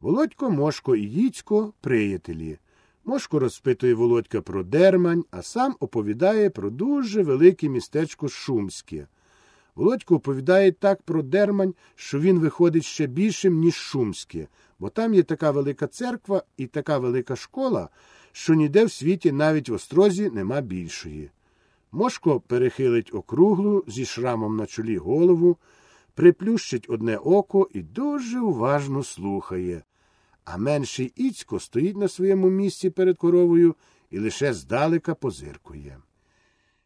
Володько, Мошко і Їцько приятелі. Мошко розпитує Володька про Дермань, а сам оповідає про дуже велике містечко Шумське. Володько оповідає так про Дермань, що він виходить ще більшим, ніж Шумське, бо там є така велика церква і така велика школа, що ніде в світі навіть в острозі нема більшої. Мошко перехилить округлу зі шрамом на чолі голову, приплющить одне око і дуже уважно слухає. А менший Іцько стоїть на своєму місці перед коровою і лише здалека позиркує.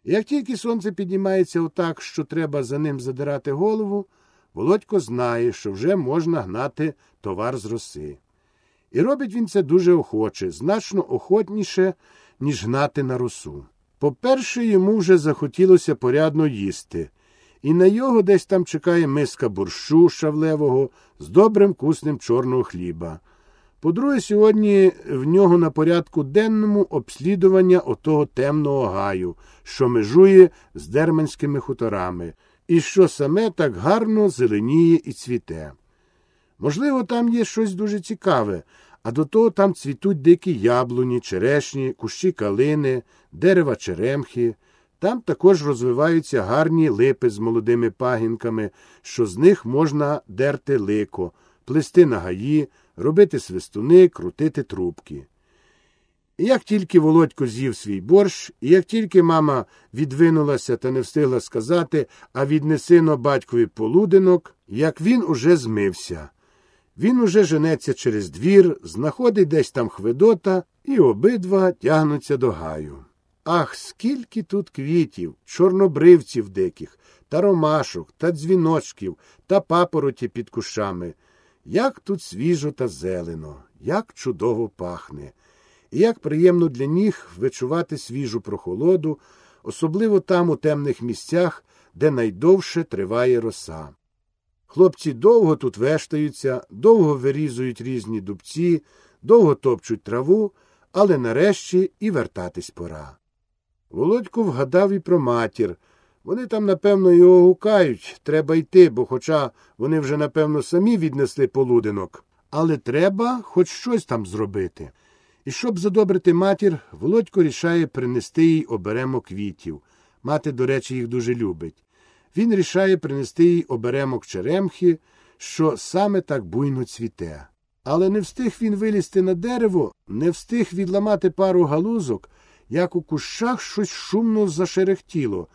Як тільки сонце піднімається отак, що треба за ним задирати голову, Володько знає, що вже можна гнати товар з роси. І робить він це дуже охоче, значно охотніше, ніж гнати на росу. По-перше, йому вже захотілося порядно їсти, і на його десь там чекає миска борщу шавлевого з добрим куснем чорного хліба. По-друге, сьогодні в нього на порядку денному обслідування отого темного гаю, що межує з дерманськими хуторами, і що саме так гарно зеленіє і цвіте. Можливо, там є щось дуже цікаве, а до того там цвітуть дикі яблуні, черешні, кущі калини, дерева черемхи. Там також розвиваються гарні липи з молодими пагінками, що з них можна дерти лико, плести на гаї, робити свистуни, крутити трубки. І як тільки Володько з'їв свій борщ, і як тільки мама відвинулася та не встигла сказати, а віднеси но батькові полуденок, як він уже змився. Він уже женеться через двір, знаходить десь там хведота, і обидва тягнуться до гаю. Ах, скільки тут квітів, чорнобривців диких, та ромашок, та дзвіночків, та папороті під кущами. Як тут свіжо та зелено, як чудово пахне, і як приємно для ніг вичувати свіжу прохолоду, особливо там у темних місцях, де найдовше триває роса. Хлопці довго тут вештаються, довго вирізують різні дубці, довго топчуть траву, але нарешті і вертатись пора. Володько вгадав і про матір. Вони там, напевно, його гукають. Треба йти, бо, хоча вони вже, напевно, самі віднесли полуденок. Але треба хоч щось там зробити. І щоб задобрити матір, Володько рішає принести їй оберемок квітів. Мати, до речі, їх дуже любить. Він рішає принести їй оберемок черемхи, що саме так буйно цвіте. Але не встиг він вилізти на дерево, не встиг відламати пару галузок, як у кущах щось шумно зашерехтіло.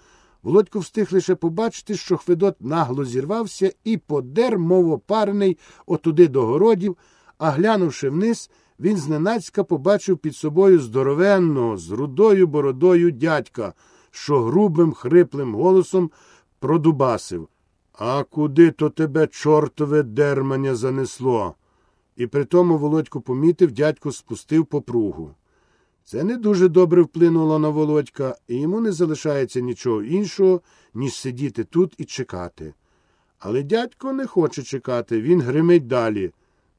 Володько встиг лише побачити, що Хведот нагло зірвався і подер, мов опарений, отуди до городів, а глянувши вниз, він зненацька побачив під собою здоровенного, з рудою бородою дядька, що грубим, хриплим голосом продубасив. А куди то тебе чортове дермання занесло? І при тому Володько помітив, дядько спустив попругу. Це не дуже добре вплинуло на Володька, і йому не залишається нічого іншого, ніж сидіти тут і чекати. Але дядько не хоче чекати, він гримить далі.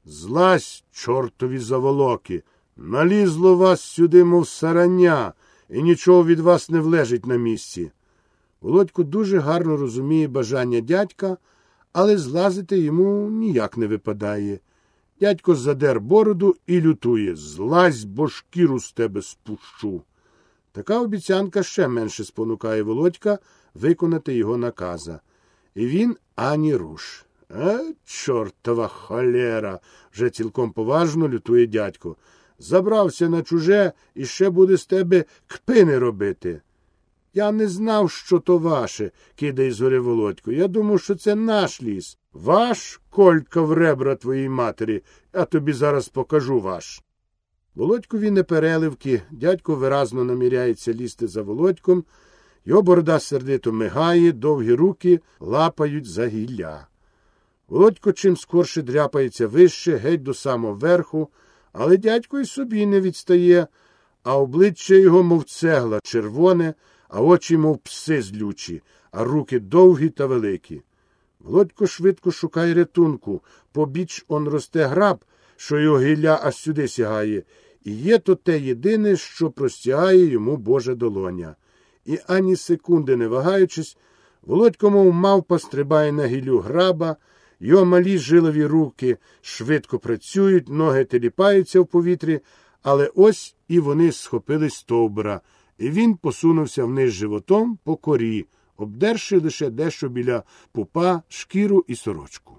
Злазь, чортові заволоки, налізло вас сюди, мов сарання, і нічого від вас не влежить на місці. Володько дуже гарно розуміє бажання дядька, але злазити йому ніяк не випадає. Дядько задер бороду і лютує Злазь, бо шкіру з тебе спущу. Така обіцянка ще менше спонукає Володька виконати його наказа. І він ані руш. Е, чортова холера, вже цілком поважно лютує дядько. Забрався на чуже і ще буде з тебе кпини робити. Я не знав, що то ваше, кидає згори Володько. Я думав, що це наш ліс. Ваш колька в ребра твоїй матері, я тобі зараз покажу ваш. Володькові не переливки, дядько виразно наміряється лізти за володьком, його борода сердито мигає, довгі руки лапають за гілля. Володько чим скорше дряпається вище, геть до самого верху, але дядько й собі не відстає, а обличчя його, мов цегла, червоне, а очі, мов пси злючі, а руки довгі та великі. Володько швидко шукає рятунку, побіч он росте граб, що його гілля аж сюди сягає, і є то те єдине, що простягає йому Божа долоня. І ані секунди не вагаючись, Володько, мов мавпа, стрибає на гілю граба, Його малі жилові руки швидко працюють, ноги теліпаються в повітрі, але ось і вони схопили стовбура, і він посунувся вниз животом по корі, обдерши лише дещо біля пупа, шкіру і сорочку.